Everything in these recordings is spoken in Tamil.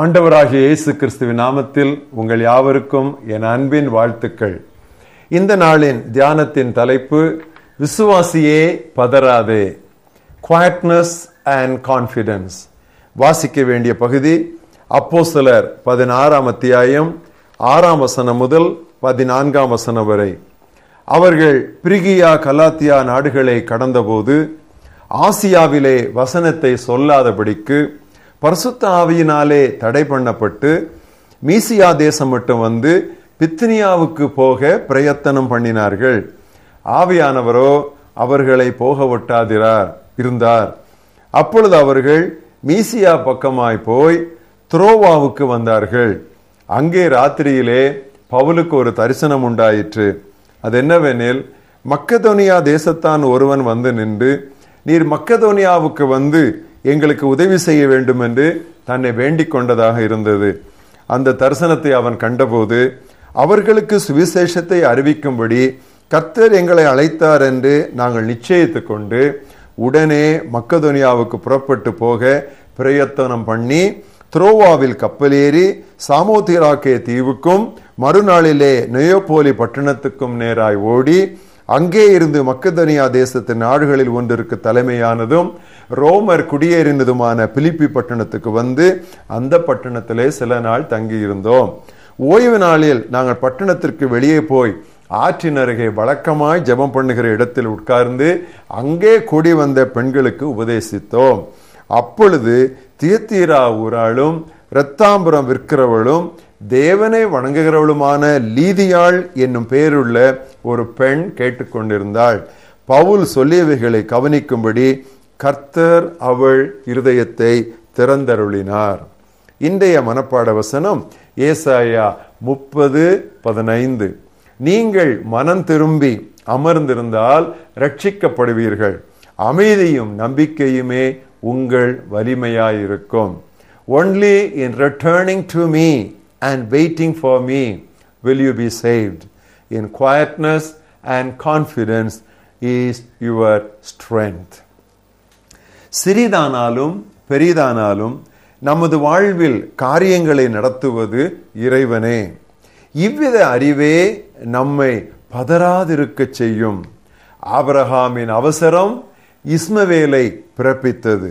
ஆண்டவராகிய இயேசு கிறிஸ்துவின் நாமத்தில் உங்கள் யாவருக்கும் என் அன்பின் வாழ்த்துக்கள். இந்த நாளின் தியானத்தின் தலைப்பு விசுவாசியே பதறாதே குவாய்ட்னஸ் அண்ட் கான்பிடன்ஸ் வாசிக்க வேண்டிய பகுதி அப்போ சிலர் பதினாறாம் அத்தியாயம் ஆறாம் வசனம் முதல் பதினான்காம் வசனம் வரை. அவர்கள் பிரிகியா கலாத்தியா நாடுகளை கடந்தபோது ஆசியாவிலே வசனத்தை சொல்லாதபடிக்கு பரிசுத்த ஆவியினாலே தடை பண்ணப்பட்டு மீசியா தேசம் மட்டும் வந்து பித்தினியாவுக்கு போக பிரயத்தனம் பண்ணினார்கள். ஆவியானவரோ அவர்களை போக ஒட்டாதிரார் இருந்தார். அப்பொழுது அவர்கள் மீசியா பக்கமாய் போய் துரோவாவுக்கு வந்தார்கள். அங்கே ராத்திரியிலே பவுலுக்கு ஒரு தரிசனம் உண்டாயிற்று. அது என்னவெனில் மக்கதோனியா தேசத்தான் ஒருவன் வந்து நின்று நீர் மக்கதோனியாவுக்கு வந்து எங்களுக்கு உதவி செய்ய வேண்டும் என்று தன்னை வேண்டிக் கொண்டதாக இருந்தது. அந்த தரிசனத்தை அவன் கண்டபோது அவர்களுக்கு சுவிசேஷத்தை அறிவிக்கும்படி கர்த்தர் எங்களை அழைத்தார் என்று நாங்கள் நிச்சயித்து கொண்டு உடனே மக்கதோனியாவுக்கு புறப்பட்டு போக பிரயத்தனம் பண்ணி துரோவாவில் கப்பலேறி சாமோதிராக்கே தீவுக்கும் மறுநாளிலே நெயோபோலி பட்டணத்துக்கும் நேராய் ஓடி அங்கே இருந்து மக்கதனியா தேசத்தின் நாடுகளில் ஒன்றிற்கு தலைமையானதும் ரோமர் குடியேறினதுமான பிலிப்பி பட்டணத்துக்கு வந்து அந்த பட்டணத்திலே சில நாள் தங்கியிருந்தோம். ஓய்வு நாளில் நாங்கள் பட்டணத்திற்கு வெளியே போய் ஆற்றின் அருகே வழக்கமாய் ஜெபம் பண்ணுகிற இடத்தில் உட்கார்ந்து அங்கே கூடி வந்த பெண்களுக்கு உபதேசித்தோம். அப்பொழுது தியத்தீரா ஊராளும் இரத்தாம்புரம் விற்கிறவளும் தேவனை வணங்குகிறவளுமான லீதியாள் என்னும் பெயருள்ள ஒரு பெண் கேட்டுக்கொண்டிருந்தாள். பவுல் சொல்லியவைகளை கவனிக்கும்படி கர்த்தர் அவள் இருதயத்தை திறந்தருளினார். இன்றைய மனப்பாட வசனம் ஏசாயா முப்பது பதினைந்து. நீங்கள் மனம் திரும்பி அமர்ந்திருந்தால் ரட்சிக்கப்படுவீர்கள் அமைதியும் நம்பிக்கையுமே உங்கள் வலிமையாயிருக்கும். Only in returning to me and waiting for me will you be saved. In quietness and confidence is your strength. சிறிதானாலும் பெரிதானாலும் நமது வாழ்வில் காரியங்களை நடத்துவது இறைவனே இவ்வித அறிவே நம்மை பதறாதிருக்க செய்யும் ஆபரகாமின் அவசரம் இஸ்மவேலை பிறப்பித்தது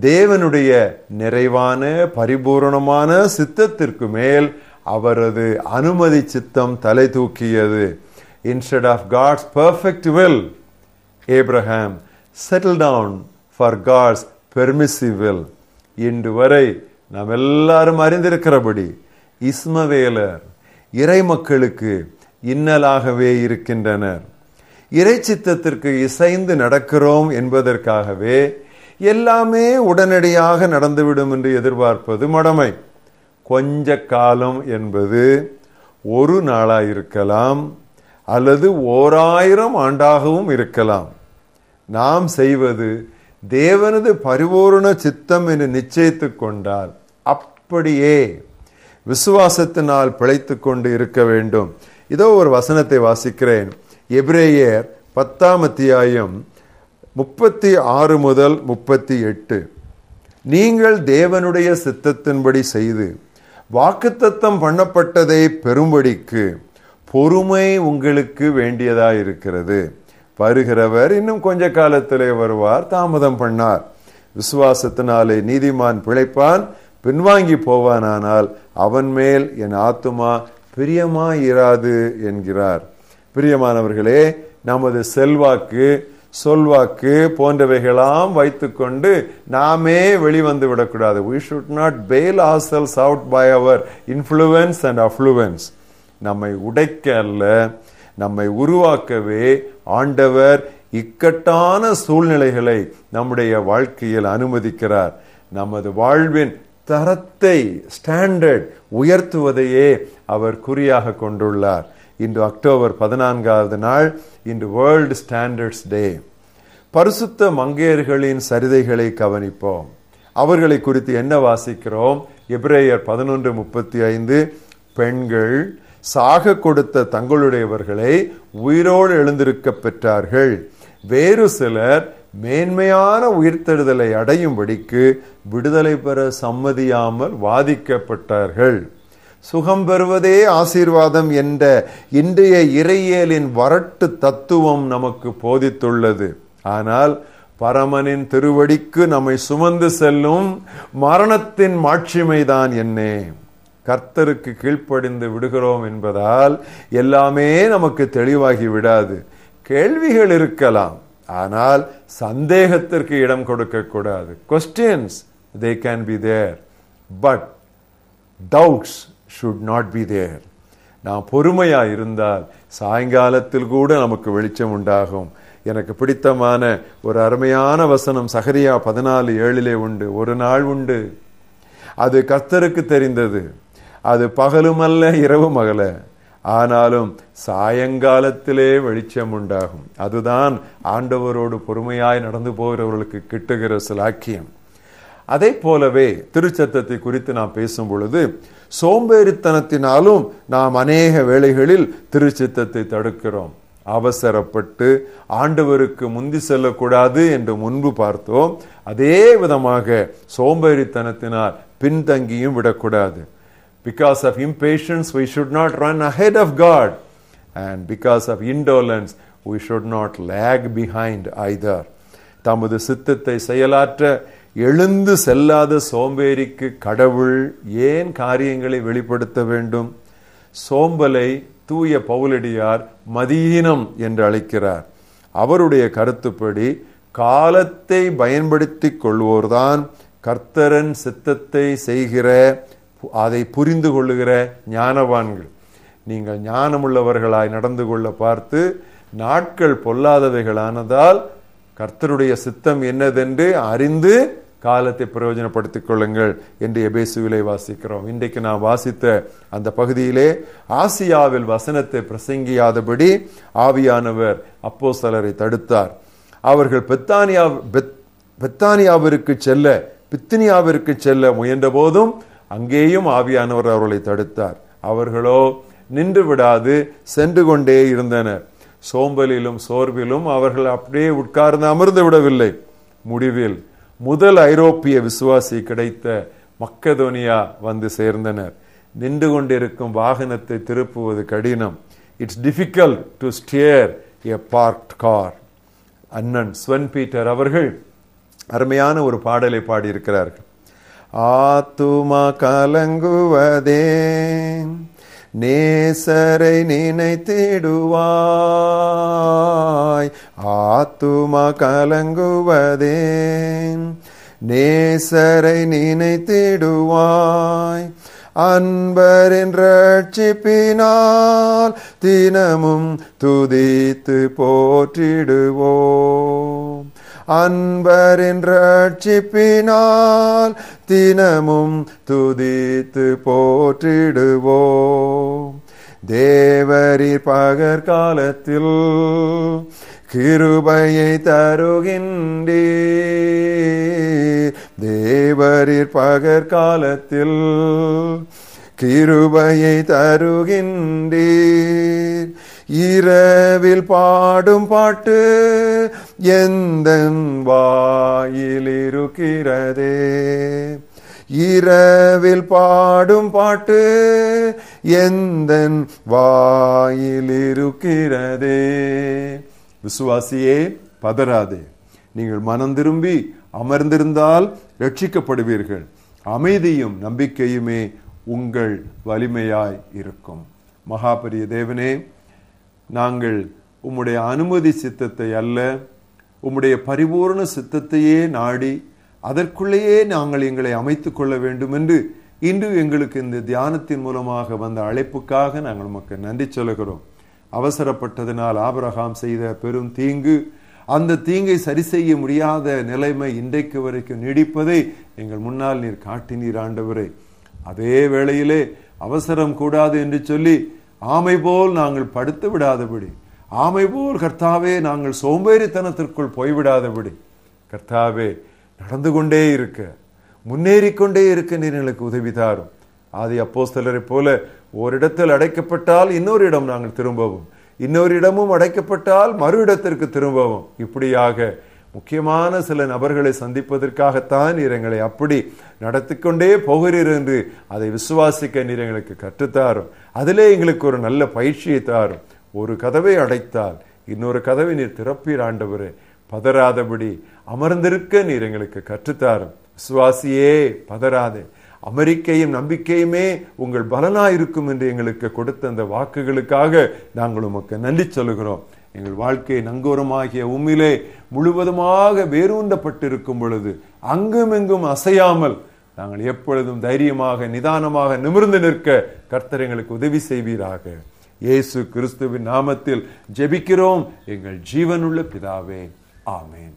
தேவனுடைய நிறைவான பரிபூரணமான சித்தத்திற்கு மேல் அவரது அனுமதி சித்தம் தலை தூக்கியது. Instead of God's perfect will Abraham settle down for God's permissive will இன்று வரை நாம் எல்லாரும் அறிந்திருக்கிறபடி இஸ்மவேலர் இறை மக்களுக்கு இன்னலாகவே இருக்கின்றனர். இறை சித்தத்திற்கு இசைந்து நடக்கிறோம் என்பதற்காகவே எல்லாமே உடனடியாக நடந்துவிடும் என்று எதிர்பார்ப்பது மடமை. கொஞ்ச காலம் என்பது ஒரு நாளாக இருக்கலாம் அல்லது ஓராயிரம் ஆண்டாகவும் இருக்கலாம். நாம் செய்வது தேவனது பரிபூர்ண சித்தம் என்று நிச்சயித்து கொண்டால் அப்படியே விசுவாசத்தினால் பிழைத்து கொண்டு இருக்க வேண்டும். இதோ ஒரு வசனத்தை வாசிக்கிறேன். எபிரேயர் பத்தாம் அத்தியாயம் முப்பத்தி ஆறு முதல் முப்பத்தி எட்டு. நீங்கள் தேவனுடைய சித்தத்தின்படி செய்து வாக்குத்தத்தம் பண்ணப்பட்டதை பெரும்படிக்கு பொறுமை உங்களுக்கு வேண்டியதாயிருக்கிறது. வருகிறவர் இன்னும் கொஞ்ச காலத்திலே வருவார் தாமதம் பண்ணார். விசுவாசத்தினாலே நீதிமான் பிழைப்பான் பின்வாங்கி போவானானால் அவன் மேல் என் ஆத்துமா பிரியமாயிராது என்கிறார். பிரியமானவர்களே நமது செல்வாக்கு சொல்வாக்கு போன்றவைகளாம் வைத்துக்கொண்டு நாமே வெளிவந்து விடக்கூடாது. We should not fail or sells out by our influence and affluence நம்மை உடைக்க அல்ல நம்மை உருவாக்கவே ஆண்டவர் இக்கட்டான சூழ்நிலைகளை நம்முடைய வாழ்க்கையில் அனுமதிக்கிறார். நமது வாழ்வின் தரத்தை ஸ்டாண்டர்ட் உயர்த்துவதையே அவர் குறியாக கொண்டுள்ளார். இன்று அக்டோபர் பதினான்காவது நாள் இன்று வேர்ல்டு ஸ்டாண்டர்ட்ஸ் டே பரிசுத்த மங்கையர்களின் சரிதைகளை கவனிப்போம். அவர்களை குறித்து என்ன வாசிக்கிறோம்? எப்ரேயர் பதினொன்று முப்பத்தி ஐந்து. பெண்கள் சாக கொடுத்த தங்களுடையவர்களை உயிரோடு எழுந்திருக்க பெற்றார்கள். வேறு சிலர் மேன்மையான உயிர்த்தெழுதலை அடையும்படிக்கு விடுதலை பெற சம்மதியாமல் வாதிக்கப்பட்டார்கள். சுகம் பெறுவதே ஆசீர்வாதம் என்ற இன்றைய இறையியலின் வரட்டு தத்துவம் நமக்கு போதித்துள்ளது. ஆனால் பரமனின் திருவடிக்கு நம்மை சுமந்து செல்லும் மரணத்தின் மாட்சிமைதான் என்னே. கர்த்தருக்கு கீழ்ப்படிந்து விடுகிறோம் என்பதால் எல்லாமே நமக்கு தெளிவாகி விடாது. கேள்விகள் இருக்கலாம். ஆனால் சந்தேகத்திற்கு இடம் கொடுக்கக்கூடாது questions they can be there but doubts should not be there நாம் பொறுமையா இருந்தால் சாயங்காலத்தில் கூட நமக்கு வெளிச்சம் உண்டாகும். எனக்கு பிடித்தமான ஒரு அருமையான வசனம் சகரியா பதினாலு ஏழிலே உண்டு. ஒரு நாள் உண்டு. அது கர்த்தருக்கு தெரிந்தது. அது பகலுமல்ல இரவும் அகல. ஆனாலும் சாயங்காலத்திலே வெளிச்சம் உண்டாகும். அதுதான் ஆண்டவரோடு பொறுமையாய் நடந்து போகிறவர்களுக்கு கிட்டுகிற சிலாக்கியம். அதே போலவே திருச்சத்தத்தை குறித்து நாம் பேசும் பொழுது சோம்பேறித்தனத்தினாலும் நாம் அநேக வேளைகளில் திருச்சித்தத்தை தடுக்கிறோம். அவசரப்பட்டு ஆண்டவருக்கு முந்தி செல்லக்கூடாது என்று முன்பு பார்த்தோம். அதே விதமாக சோம்பேறித்தனத்தினால் பின்தங்கியும் விடக்கூடாது. Because of impatience we should not run ahead of God and because of indolence we should not lag behind either தமது சித்தத்தை செயலாற்ற எழுந்து செல்லாத சோம்பேறிக்கு கடவுள் ஏன் காரியங்களை வெளிப்படுத்த வேண்டும்? சோம்பலை தூய பவுலடியார் மதீனம் என்று அழைக்கிறார். அவருடைய கருத்துப்படி காலத்தை பயன்படுத்தி கொள்வோர்தான் கர்த்தரன் சித்தத்தை செய்கிற அதை புரிந்து கொள்ளுகிற ஞானவான்கள். நீங்கள் ஞானமுள்ளவர்களாய் நடந்து கொள்ள பார்த்து நாட்கள் பொல்லாதவைகளானதால் கர்த்தருடைய சித்தம் என்னதென்று அறிந்து காலத்தை பிரயோஜனப்படுத்திக் கொள்ளுங்கள் என்று எபேசுவிலே வாசிக்கிறோம். இன்றைக்கு நான் வாசித்த அந்த பகுதியிலே ஆசியாவில் வசனத்தை பிரசங்கியாதபடி ஆவியானவர் அப்போ சலரை தடுத்தார். அவர்கள் பெத்தானியா பெத்தானியாவிற்கு செல்ல பித்தினியாவிற்கு செல்ல முயன்ற போதும் அங்கேயும் ஆவியானவர் அவர்களை தடுத்தார். அவர்களோ நின்று விடாது சென்று கொண்டே இருந்தனர். சோம்பலிலும் சோர்விலும் அவர்கள் அப்படியே உட்கார்ந்து அமர்ந்து விடவில்லை. முடிவில் முதல் ஐரோப்பிய விசுவாசி கிடைத்த மக்கதோனியா வந்து சேர்ந்தனர். நின்று கொண்டிருக்கும் வாகனத்தை திருப்புவது கடினம். It's difficult to steer a parked car அண்ணன் ஸ்வன் பீட்டர் அவர்கள் அருமையான ஒரு பாடலை பாடியிருக்கிறார்கள். ஆத்துமா கலங்குவதே நேசரை நினைத்திடுவாய். ஆத்துமா கலங்குவதே நேசரை நினைத்திடுவாய். அன்பரின் ரட்சிப்பினால் தினமும் துதித்து போற்றிடுவோம். அன்பரின் ரட்சிப்பினால் தினமும் துதித்து போற்றிடுவோம். தேவரீர் பகற்காலத்தில் கிருபையை தருகின்றீர். தேவரீர் பகற்காலத்தில் கிருபையை தருகின்றீர். இரவில் பாடும் பாட்டு எந்த வாயிலிருக்கிறதே. இரவில் பாடும் பாட்டு எந்த வாயிலிருக்கிறதே. விசுவாசியே பதறாதே. நீங்கள் மனம் திரும்பி அமர்ந்திருந்தால் ரட்சிக்கப்படுவீர்கள். அமைதியும் நம்பிக்கையுமே உங்கள் வலிமையாய் இருக்கும். மகாபரிய தேவனே நாங்கள் உம்முடைய அனுமதி சித்தத்தை அல்ல உம்முடைய பரிபூர்ண சித்தத்தையே நாடி அதற்குள்ளேயே நாங்கள் எங்களை அமைத்து கொள்ள வேண்டும் என்று இன்று எங்களுக்கு இந்த தியானத்தின் மூலமாக வந்த அழைப்புக்காக நாங்கள் உமக்கு நன்றி சொல்லுகிறோம். அவசரப்பட்டதினால் ஆபரகாம் செய்த பெரும் தீங்கு அந்த தீங்கை சரி செய்ய முடியாத நிலைமை இன்றைக்கு வரைக்கும் நீடிப்பதை எங்கள் முன்னால் நீர் காட்டினீர் ஆண்டவரே. அதே வேளையிலே அவசரம் கூடாது என்று சொல்லி ஆமை போல் நாங்கள் படுத்து விடாதபடி. ஆமை போல் கர்த்தாவே நாங்கள் சோம்பேறித்தனத்திற்குள் போய்விடாதபடி. கர்த்தாவே நடந்து கொண்டே இருக்க. முன்னேறி கொண்டே இருக்க நீர் எங்களுக்கு உதவி தாரும். ஆதி அப்போஸ்தலரை போல ஓரிடத்தில் அடைக்கப்பட்டால் இன்னொரு இடம் நாங்கள் திரும்பவும். இன்னொரு இடமும் அடைக்கப்பட்டால் மறு இடத்திற்கு திரும்பவும். இப்படியாக முக்கியமான சில நபர்களை சந்திப்பதற்காகத்தான் நீர் எங்களை அப்படி நடத்திக்கொண்டே போகிறீர் என்று அதை விசுவாசிக்க நீர் எங்களுக்கு கற்றுத்தாரும். அதிலே எங்களுக்கு ஒரு நல்ல பயிற்சியை தாரும். ஒரு கதவை அடைத்தால் இன்னொரு கதவை நீர் திறப்பீர் ஆண்டவரே. பதறாதபடி அமர்ந்திருக்க நீர் எங்களுக்கு கற்றுத்தாரும். விசுவாசியே பதறாதே. அமெரிக்கையும் நம்பிக்கையுமே உங்கள் பலனாயிருக்கும் என்று எங்களுக்கு கொடுத்த அந்த வாக்குகளுக்காக நாங்கள் உமக்கு நன்றி சொல்கிறோம் எங்கள் வாழ்க்கை நங்கூரமாகிய உம்மிலே முழுவதுமாக வேரூன்றப்பட்டிருக்கும் பொழுது அங்கும் எங்கும் அசையாமல் நாங்கள் எப்பொழுதும் தைரியமாக நிதானமாக நிமிர்ந்து நிற்க கர்த்தர் எங்களுக்கு உதவி செய்வீராக. இயேசு கிறிஸ்துவின் நாமத்தில் ஜெபிக்கிறோம். எங்கள் ஜீவனுள்ள பிதாவே. ஆமேன்.